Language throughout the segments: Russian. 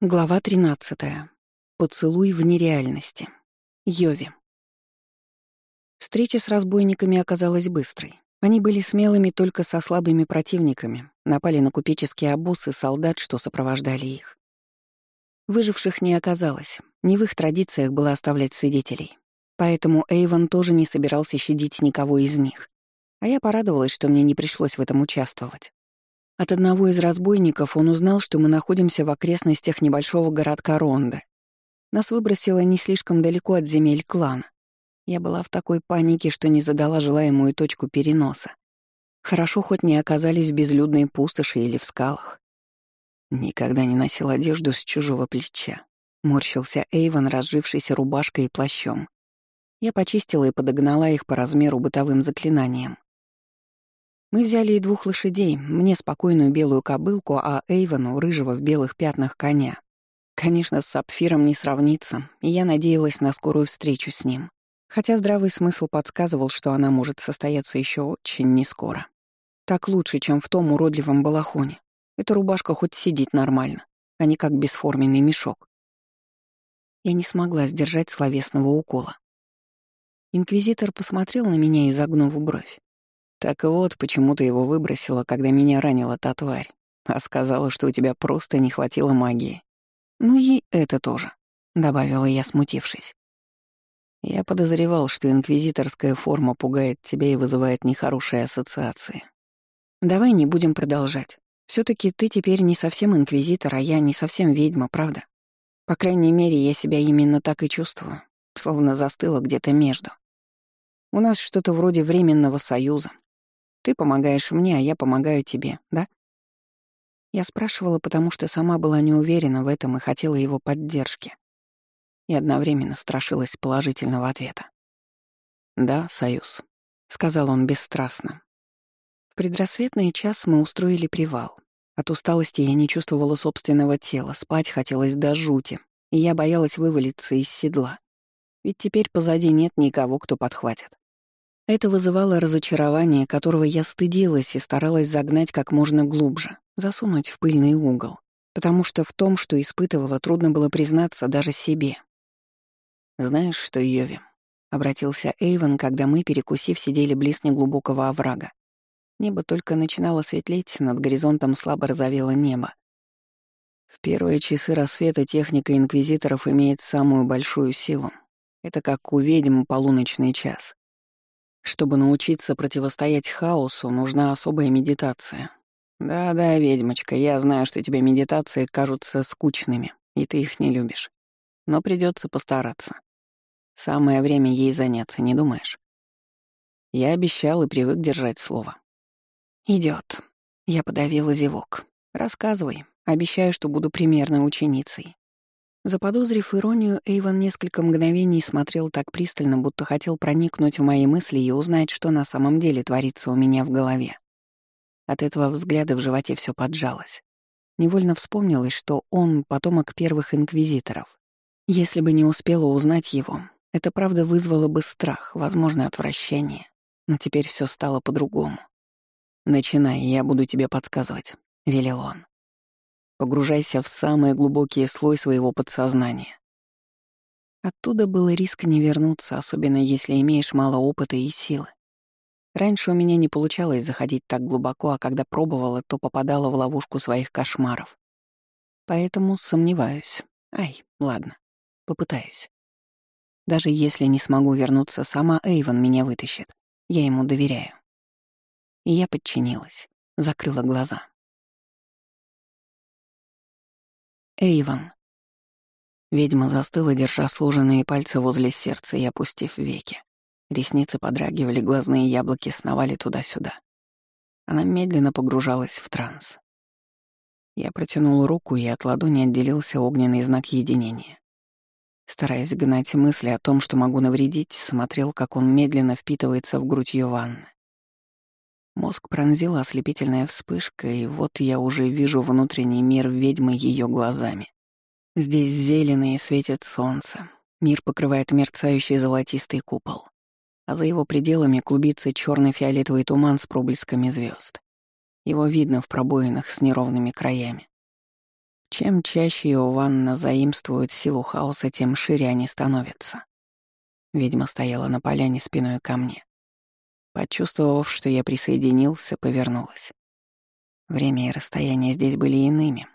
Глава 13. Поцелуй в нереальности. Йови. Встреча с разбойниками оказалась быстрой. Они были смелыми только со слабыми противниками, напали на купеческие обоз и солдат, что сопровождали их. Выживших не оказалось, не в их традициях было оставлять свидетелей. Поэтому Эйвон тоже не собирался щадить никого из них. А я порадовалась, что мне не пришлось в этом участвовать. От одного из разбойников он узнал, что мы находимся в окрестностях небольшого городка Ронда. Нас выбросило не слишком далеко от земель клана. Я была в такой панике, что не задала желаемую точку переноса. Хорошо хоть не оказались в безлюдной пустоши или в скалах. Никогда не носил одежду с чужого плеча. Морщился Эйвен, разжившийся рубашкой и плащом. Я почистила и подогнала их по размеру бытовым заклинанием. Мы взяли и двух лошадей, мне спокойную белую кобылку, а Эйвону — рыжего в белых пятнах коня. Конечно, с Сапфиром не сравнится, и я надеялась на скорую встречу с ним. Хотя здравый смысл подсказывал, что она может состояться еще очень нескоро. Так лучше, чем в том уродливом балахоне. Эта рубашка хоть сидит нормально, а не как бесформенный мешок. Я не смогла сдержать словесного укола. Инквизитор посмотрел на меня, изогнув бровь. Так вот, почему ты его выбросила, когда меня ранила та тварь, а сказала, что у тебя просто не хватило магии. Ну и это тоже, — добавила я, смутившись. Я подозревал, что инквизиторская форма пугает тебя и вызывает нехорошие ассоциации. Давай не будем продолжать. все таки ты теперь не совсем инквизитор, а я не совсем ведьма, правда? По крайней мере, я себя именно так и чувствую, словно застыла где-то между. У нас что-то вроде временного союза, ты помогаешь мне, а я помогаю тебе, да? Я спрашивала, потому что сама была не уверена в этом и хотела его поддержки. И одновременно страшилась положительного ответа. «Да, союз», — сказал он бесстрастно. В предрассветный час мы устроили привал. От усталости я не чувствовала собственного тела, спать хотелось до жути, и я боялась вывалиться из седла. Ведь теперь позади нет никого, кто подхватит. Это вызывало разочарование, которого я стыдилась и старалась загнать как можно глубже, засунуть в пыльный угол, потому что в том, что испытывала, трудно было признаться даже себе. «Знаешь что, Йови?» — обратился Эйвен, когда мы, перекусив, сидели близ неглубокого оврага. Небо только начинало светлеть, над горизонтом слабо розовело небо. В первые часы рассвета техника инквизиторов имеет самую большую силу. Это как у ведьм полуночный час. Чтобы научиться противостоять хаосу, нужна особая медитация. Да-да, ведьмочка, я знаю, что тебе медитации кажутся скучными, и ты их не любишь. Но придется постараться. Самое время ей заняться, не думаешь? Я обещал и привык держать слово. Идет. Я подавила зевок. Рассказывай. Обещаю, что буду примерной ученицей. Заподозрив иронию, Эйвен несколько мгновений смотрел так пристально, будто хотел проникнуть в мои мысли и узнать, что на самом деле творится у меня в голове. От этого взгляда в животе все поджалось. Невольно вспомнилось, что он — потомок первых инквизиторов. Если бы не успела узнать его, это правда вызвало бы страх, возможно, отвращение. Но теперь все стало по-другому. «Начинай, я буду тебе подсказывать», — велел он. Погружайся в самый глубокий слой своего подсознания. Оттуда был риск не вернуться, особенно если имеешь мало опыта и силы. Раньше у меня не получалось заходить так глубоко, а когда пробовала, то попадала в ловушку своих кошмаров. Поэтому сомневаюсь. Ай, ладно, попытаюсь. Даже если не смогу вернуться сама, Эйвен меня вытащит. Я ему доверяю. И я подчинилась, закрыла глаза. Эйвен. Ведьма застыла, держа сложенные пальцы возле сердца и опустив веки. Ресницы подрагивали, глазные яблоки сновали туда-сюда. Она медленно погружалась в транс. Я протянул руку, и от ладони отделился огненный знак единения. Стараясь гнать мысли о том, что могу навредить, смотрел, как он медленно впитывается в грудь Йованны. Мозг пронзила ослепительная вспышка, и вот я уже вижу внутренний мир ведьмы ее глазами. Здесь зеленое светит солнце, мир покрывает мерцающий золотистый купол, а за его пределами клубится черный фиолетовый туман с проблесками звезд. Его видно в пробоинах с неровными краями. Чем чаще Иованна заимствует силу хаоса, тем шире они становятся. Ведьма стояла на поляне спиной ко мне. Почувствовав, что я присоединился, повернулась. Время и расстояние здесь были иными,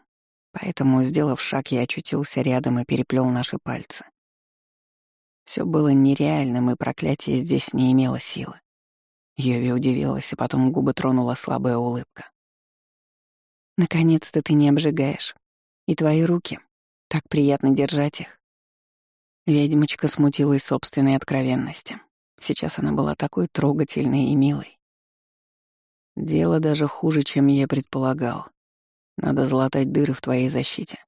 поэтому, сделав шаг, я очутился рядом и переплел наши пальцы. Все было нереальным, и проклятие здесь не имело силы. Йови удивилась, и потом губы тронула слабая улыбка. «Наконец-то ты не обжигаешь. И твои руки. Так приятно держать их». Ведьмочка смутилась собственной откровенности. Сейчас она была такой трогательной и милой. Дело даже хуже, чем я предполагал. Надо залатать дыры в твоей защите.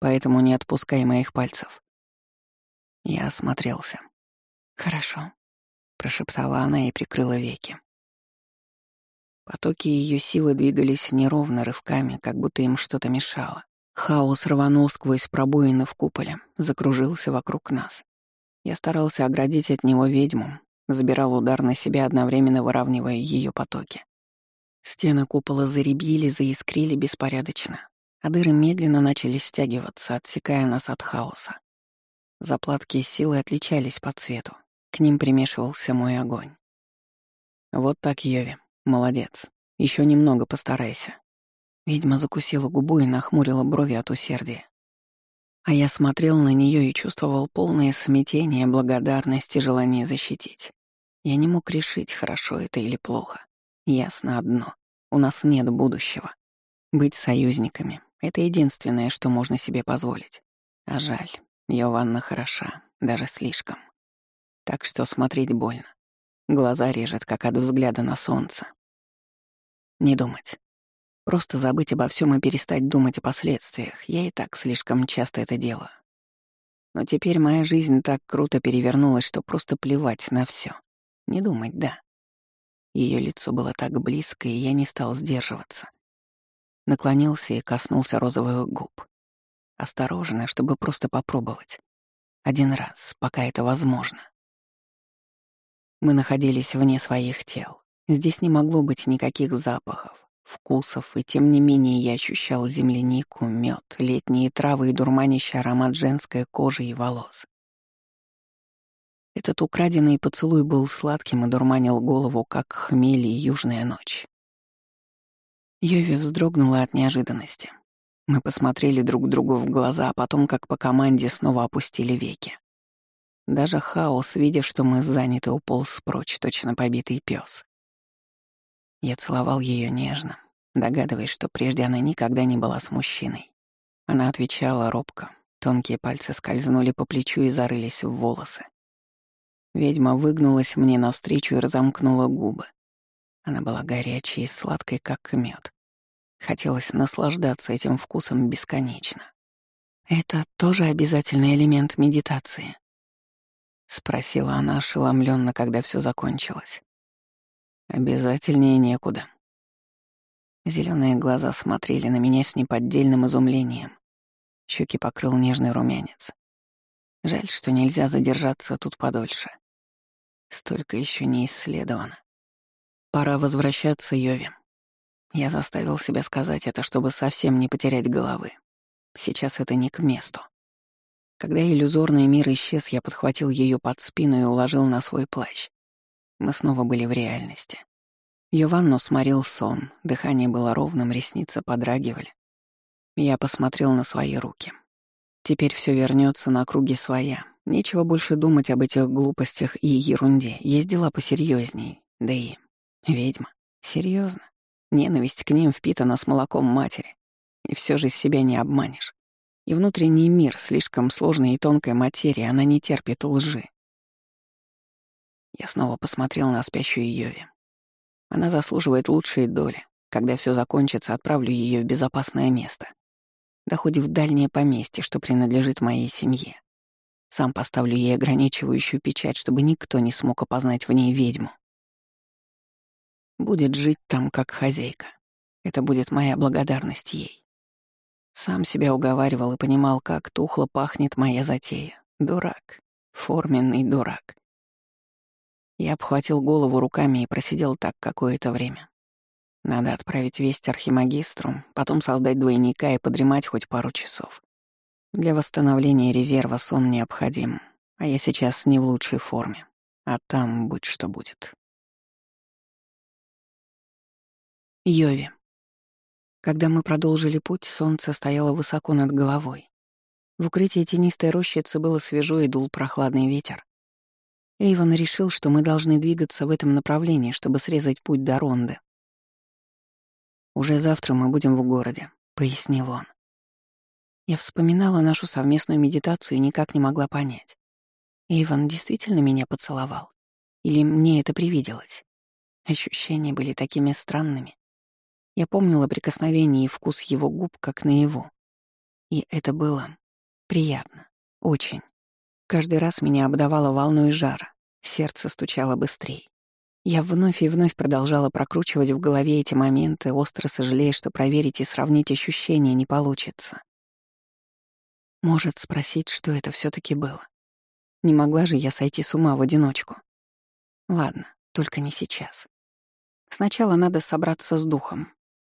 Поэтому не отпускай моих пальцев. Я осмотрелся. «Хорошо», — прошептала она и прикрыла веки. Потоки ее силы двигались неровно рывками, как будто им что-то мешало. Хаос рванул сквозь пробоины в куполе, закружился вокруг нас. Я старался оградить от него ведьму, забирал удар на себя, одновременно выравнивая ее потоки. Стены купола заребили, заискрили беспорядочно, а дыры медленно начали стягиваться, отсекая нас от хаоса. Заплатки силы отличались по цвету. К ним примешивался мой огонь. Вот так, Йови. Молодец. Еще немного постарайся. Ведьма закусила губу и нахмурила брови от усердия. А я смотрел на нее и чувствовал полное смятение, благодарность и желание защитить. Я не мог решить, хорошо это или плохо. Ясно одно. У нас нет будущего. Быть союзниками — это единственное, что можно себе позволить. А жаль, Йованна хороша, даже слишком. Так что смотреть больно. Глаза режет, как от взгляда на солнце. Не думать. Просто забыть обо всем и перестать думать о последствиях. Я и так слишком часто это делаю. Но теперь моя жизнь так круто перевернулась, что просто плевать на все. Не думать, да. Ее лицо было так близко, и я не стал сдерживаться. Наклонился и коснулся розовых губ. Осторожно, чтобы просто попробовать. Один раз, пока это возможно. Мы находились вне своих тел. Здесь не могло быть никаких запахов, вкусов, и тем не менее я ощущал землянику, мед, летние травы и дурманящий аромат женской кожи и волос. Этот украденный поцелуй был сладким и дурманил голову, как хмель и южная ночь. Йови вздрогнула от неожиданности. Мы посмотрели друг другу в глаза, а потом, как по команде, снова опустили веки. Даже хаос, видя, что мы заняты, уполз прочь, точно побитый пес. Я целовал ее нежно, догадываясь, что прежде она никогда не была с мужчиной. Она отвечала робко, тонкие пальцы скользнули по плечу и зарылись в волосы. Ведьма выгнулась мне навстречу и разомкнула губы. Она была горячей и сладкой, как мед. Хотелось наслаждаться этим вкусом бесконечно. «Это тоже обязательный элемент медитации?» — спросила она ошеломленно, когда все закончилось. Обязательнее некуда. Зеленые глаза смотрели на меня с неподдельным изумлением. Щеки покрыл нежный румянец. Жаль, что нельзя задержаться тут подольше. Столько еще не исследовано. Пора возвращаться, Йови. Я заставил себя сказать это, чтобы совсем не потерять головы. Сейчас это не к месту. Когда иллюзорный мир исчез, я подхватил ее под спину и уложил на свой плащ. Мы снова были в реальности. Йованну сморил сон, дыхание было ровным, ресницы подрагивали. Я посмотрел на свои руки. Теперь все вернется на круги своя. Нечего больше думать об этих глупостях и ерунде. Есть дела посерьезней. Да и ведьма. Серьезно. Ненависть к ним впитана с молоком матери. И все же себя не обманешь. И внутренний мир слишком сложной и тонкой материи, она не терпит лжи. Я снова посмотрел на спящую Йови. Она заслуживает лучшей доли. Когда все закончится, отправлю ее в безопасное место. Да хоть в дальнее поместье, что принадлежит моей семье. Сам поставлю ей ограничивающую печать, чтобы никто не смог опознать в ней ведьму. Будет жить там как хозяйка. Это будет моя благодарность ей. Сам себя уговаривал и понимал, как тухло пахнет моя затея. Дурак. Форменный дурак. Я обхватил голову руками и просидел так какое-то время. Надо отправить весть архимагистру, потом создать двойника и подремать хоть пару часов. Для восстановления резерва сон необходим, а я сейчас не в лучшей форме, а там будь что будет. Йови. Когда мы продолжили путь, солнце стояло высоко над головой. В укрытии тенистой рощицы было свежо и дул прохладный ветер. Эйвон решил, что мы должны двигаться в этом направлении, чтобы срезать путь до Ронды. «Уже завтра мы будем в городе», — пояснил он. Я вспоминала нашу совместную медитацию и никак не могла понять. Эйвон действительно меня поцеловал? Или мне это привиделось? Ощущения были такими странными. Я помнила прикосновение и вкус его губ, как на его. И это было приятно. Очень. Каждый раз меня обдавало волной жара. Сердце стучало быстрее. Я вновь и вновь продолжала прокручивать в голове эти моменты, остро сожалея, что проверить и сравнить ощущения не получится. Может спросить, что это все таки было. Не могла же я сойти с ума в одиночку. Ладно, только не сейчас. Сначала надо собраться с духом,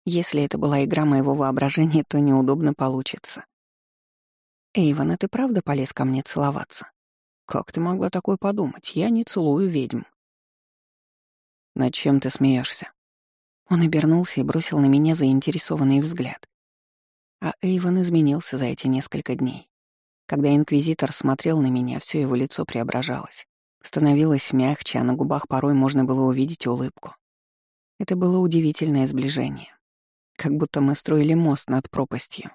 если это была игра моего воображения, то неудобно получится. «Эйвен, а ты правда полез ко мне целоваться?» «Как ты могла такое подумать? Я не целую ведьм». «Над чем ты смеешься? Он обернулся и бросил на меня заинтересованный взгляд. А Эйвен изменился за эти несколько дней. Когда инквизитор смотрел на меня, все его лицо преображалось. Становилось мягче, а на губах порой можно было увидеть улыбку. Это было удивительное сближение как будто мы строили мост над пропастью.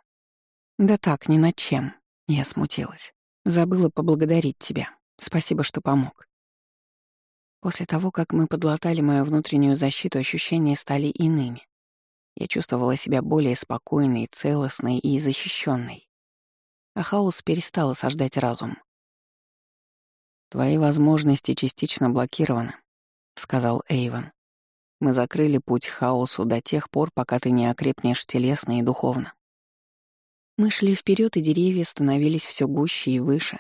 Да так, ни над чем. Я смутилась. Забыла поблагодарить тебя. Спасибо, что помог. После того, как мы подлатали мою внутреннюю защиту, ощущения стали иными. Я чувствовала себя более спокойной, целостной и защищенной. А хаос перестал осаждать разум. «Твои возможности частично блокированы», — сказал Эйвен. Мы закрыли путь хаосу до тех пор, пока ты не окрепнешь телесно и духовно. Мы шли вперед, и деревья становились все гуще и выше.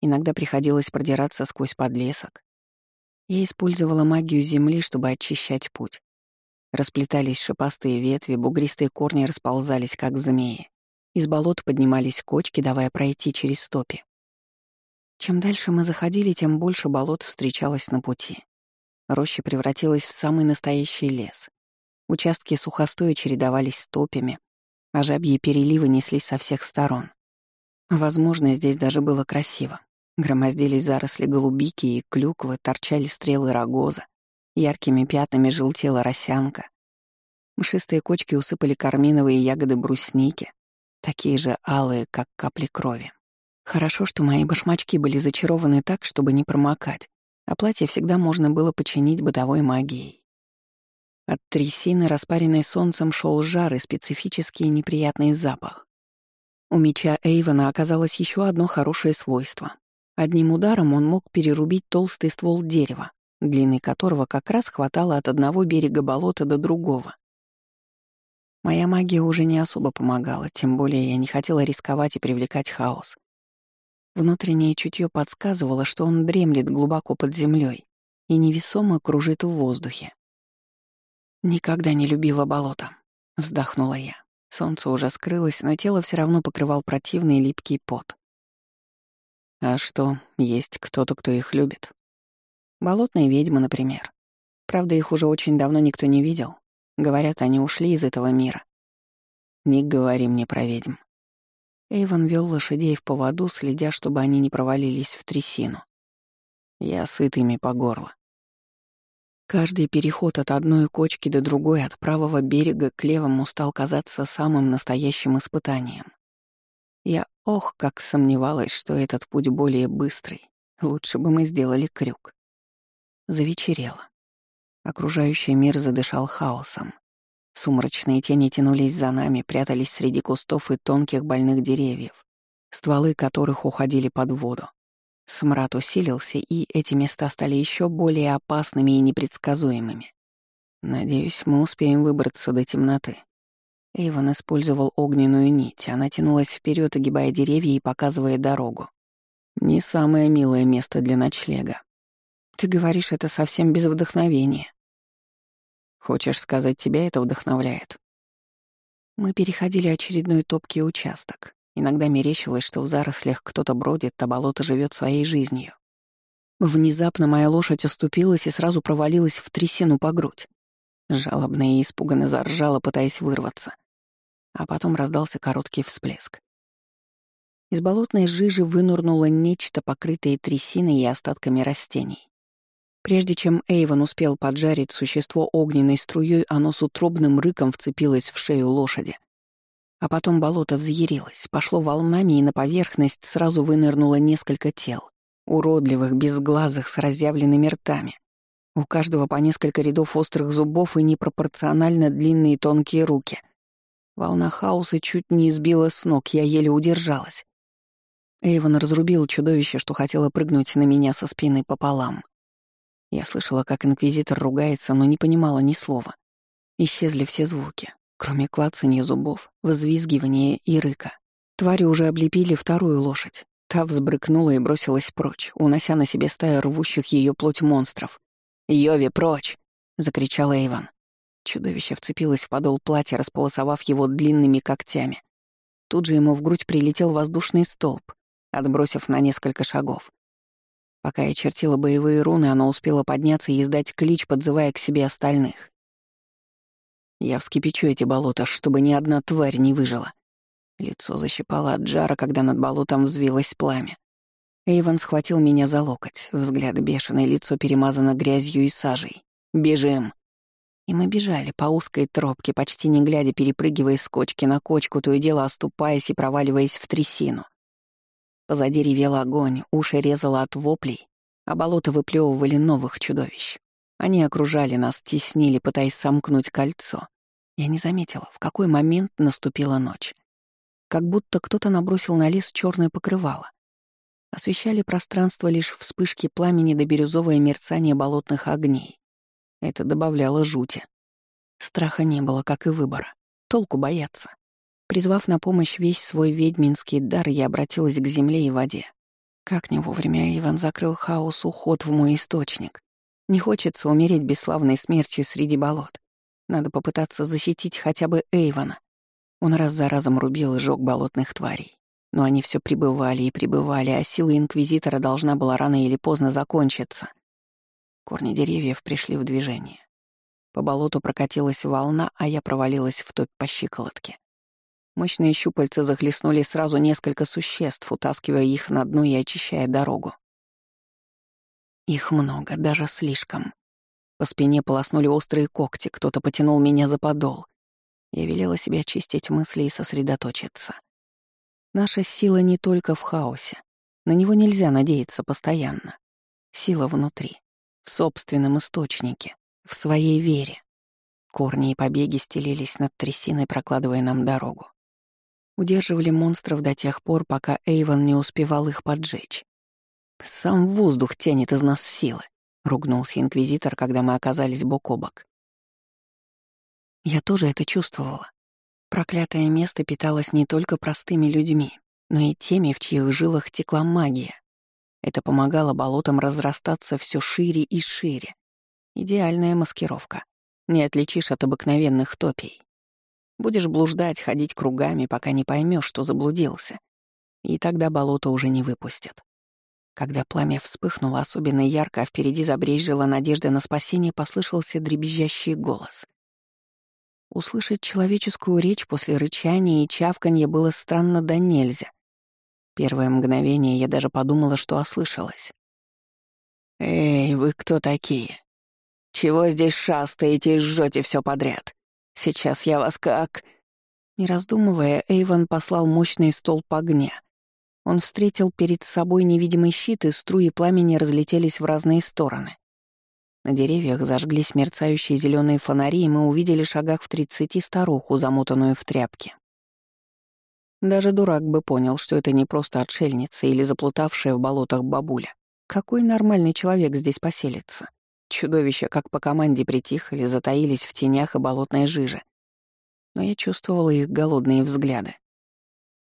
Иногда приходилось продираться сквозь подлесок. Я использовала магию земли, чтобы очищать путь. Расплетались шипастые ветви, бугристые корни расползались, как змеи. Из болот поднимались кочки, давая пройти через стопи. Чем дальше мы заходили, тем больше болот встречалось на пути. Роща превратилась в самый настоящий лес. Участки сухостоя чередовались с топями, а жабьи переливы неслись со всех сторон. Возможно, здесь даже было красиво. Громоздились заросли голубики и клюквы, торчали стрелы рогоза, яркими пятнами желтела росянка. Мшистые кочки усыпали карминовые ягоды брусники, такие же алые, как капли крови. Хорошо, что мои башмачки были зачарованы так, чтобы не промокать, а платье всегда можно было починить бытовой магией. От трясины, распаренной солнцем, шел жар и специфический неприятный запах. У меча Эйвона оказалось еще одно хорошее свойство. Одним ударом он мог перерубить толстый ствол дерева, длины которого как раз хватало от одного берега болота до другого. Моя магия уже не особо помогала, тем более я не хотела рисковать и привлекать хаос. Внутреннее чутье подсказывало, что он дремлет глубоко под землей и невесомо кружит в воздухе. «Никогда не любила болото», — вздохнула я. Солнце уже скрылось, но тело все равно покрывал противный липкий пот. «А что, есть кто-то, кто их любит?» «Болотные ведьмы, например. Правда, их уже очень давно никто не видел. Говорят, они ушли из этого мира. Не говори мне про ведьм. Эйвен вел лошадей в поводу, следя, чтобы они не провалились в трясину. Я сыт ими по горло. Каждый переход от одной кочки до другой, от правого берега к левому, стал казаться самым настоящим испытанием. Я, ох, как сомневалась, что этот путь более быстрый. Лучше бы мы сделали крюк. Завечерело. Окружающий мир задышал хаосом. Сумрачные тени тянулись за нами, прятались среди кустов и тонких больных деревьев, стволы которых уходили под воду. Смрад усилился, и эти места стали еще более опасными и непредсказуемыми. Надеюсь, мы успеем выбраться до темноты. Эйвен использовал огненную нить, она тянулась вперед, огибая деревья и показывая дорогу. Не самое милое место для ночлега. Ты говоришь это совсем без вдохновения. Хочешь сказать, тебя это вдохновляет? Мы переходили очередной топкий участок. Иногда мерещилось, что в зарослях кто-то бродит, а болото живет своей жизнью. Внезапно моя лошадь оступилась и сразу провалилась в трясину по грудь. Жалобно и испуганно заржала, пытаясь вырваться. А потом раздался короткий всплеск. Из болотной жижи вынурнуло нечто, покрытое трясиной и остатками растений. Прежде чем Эйвен успел поджарить существо огненной струей, оно с утробным рыком вцепилось в шею лошади. А потом болото взъярилось, пошло волнами, и на поверхность сразу вынырнуло несколько тел. Уродливых, безглазых, с разъявленными ртами. У каждого по несколько рядов острых зубов и непропорционально длинные тонкие руки. Волна хаоса чуть не сбила с ног, я еле удержалась. Эйвен разрубил чудовище, что хотело прыгнуть на меня со спины пополам. Я слышала, как инквизитор ругается, но не понимала ни слова. Исчезли все звуки, кроме клацанья зубов, взвизгивания и рыка. Твари уже облепили вторую лошадь. Та взбрыкнула и бросилась прочь, унося на себе стаю рвущих ее плоть монстров. «Йови, прочь!» — закричал Эйван. Чудовище вцепилось в подол платья, располосовав его длинными когтями. Тут же ему в грудь прилетел воздушный столб, отбросив на несколько шагов. Пока я чертила боевые руны, оно успело подняться и издать клич, подзывая к себе остальных. Я вскипячу эти болота, чтобы ни одна тварь не выжила. Лицо защипало от жара, когда над болотом взвилось пламя. Эйвен схватил меня за локоть, взгляд бешеный, лицо перемазано грязью и сажей. «Бежим!» И мы бежали по узкой тропке, почти не глядя, перепрыгивая с кочки на кочку, то и дело оступаясь и проваливаясь в трясину. Позади ревел огонь, уши резало от воплей, а болота выплевывали новых чудовищ. Они окружали нас, теснили, пытаясь сомкнуть кольцо. Я не заметила, в какой момент наступила ночь. Как будто кто-то набросил на лес черное покрывало. Освещали пространство лишь вспышки пламени до бирюзовое мерцание болотных огней. Это добавляло жути. Страха не было, как и выбора. Толку бояться. Призвав на помощь весь свой ведьминский дар, я обратилась к земле и воде. Как не вовремя Иван закрыл хаос уход в мой источник. Не хочется умереть бесславной смертью среди болот. Надо попытаться защитить хотя бы Эйвана. Он раз за разом рубил и жёг болотных тварей. Но они все прибывали и прибывали, а сила Инквизитора должна была рано или поздно закончиться. Корни деревьев пришли в движение. По болоту прокатилась волна, а я провалилась в топь по щиколотке. Мощные щупальца захлестнули сразу несколько существ, утаскивая их на дно и очищая дорогу. Их много, даже слишком. По спине полоснули острые когти, кто-то потянул меня за подол. Я велела себе очистить мысли и сосредоточиться. Наша сила не только в хаосе. На него нельзя надеяться постоянно. Сила внутри, в собственном источнике, в своей вере. Корни и побеги стелились над трясиной, прокладывая нам дорогу удерживали монстров до тех пор, пока Эйвон не успевал их поджечь. «Сам воздух тянет из нас силы», — ругнулся Инквизитор, когда мы оказались бок о бок. Я тоже это чувствовала. Проклятое место питалось не только простыми людьми, но и теми, в чьих жилах текла магия. Это помогало болотам разрастаться все шире и шире. Идеальная маскировка. Не отличишь от обыкновенных топий. Будешь блуждать, ходить кругами, пока не поймешь, что заблудился. И тогда болото уже не выпустят. Когда пламя вспыхнуло особенно ярко, а впереди забрежила надежда на спасение, послышался дребезжащий голос. Услышать человеческую речь после рычания и чавканья было странно да нельзя. Первое мгновение я даже подумала, что ослышалась. «Эй, вы кто такие? Чего здесь шастаете и жжете все подряд? Сейчас я вас как...» Не раздумывая, Эйвен послал мощный столб огня. Он встретил перед собой невидимый щит, и струи пламени разлетелись в разные стороны. На деревьях зажглись мерцающие зеленые фонари, и мы увидели шагах в тридцати старуху, замотанную в тряпки. Даже дурак бы понял, что это не просто отшельница или заплутавшая в болотах бабуля. Какой нормальный человек здесь поселится? Чудовища, как по команде, притихли, затаились в тенях и болотной жиже. Но я чувствовала их голодные взгляды.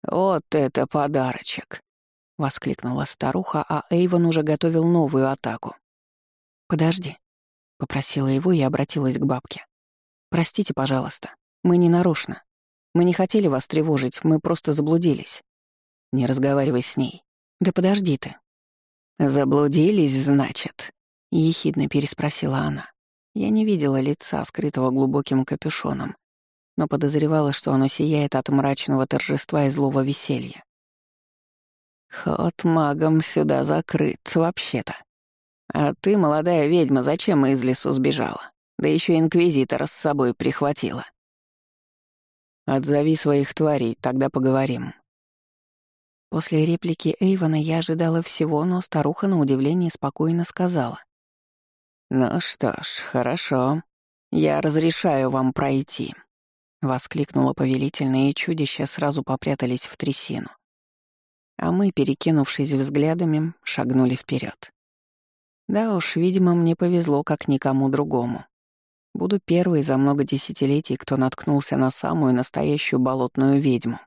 «Вот это подарочек!» — воскликнула старуха, а Эйвон уже готовил новую атаку. «Подожди», — попросила его и обратилась к бабке. Простите, пожалуйста. Мы не нарочно. Мы не хотели вас тревожить, мы просто заблудились. Не разговаривай с ней. Да подожди ты. Заблудились, значит? Ехидно переспросила она. Я не видела лица, скрытого глубоким капюшоном, но подозревала, что оно сияет от мрачного торжества и злого веселья. «Ход магом сюда закрыт, вообще-то. А ты, молодая ведьма, зачем из лесу сбежала? Да еще инквизитора с собой прихватила». «Отзови своих тварей, тогда поговорим». После реплики Эйвона я ожидала всего, но старуха на удивление спокойно сказала. «Ну что ж, хорошо. Я разрешаю вам пройти», — воскликнула повелительно, и чудища сразу попрятались в трясину. А мы, перекинувшись взглядами, шагнули вперед. Да уж, видимо, мне повезло, как никому другому. Буду первой за много десятилетий, кто наткнулся на самую настоящую болотную ведьму.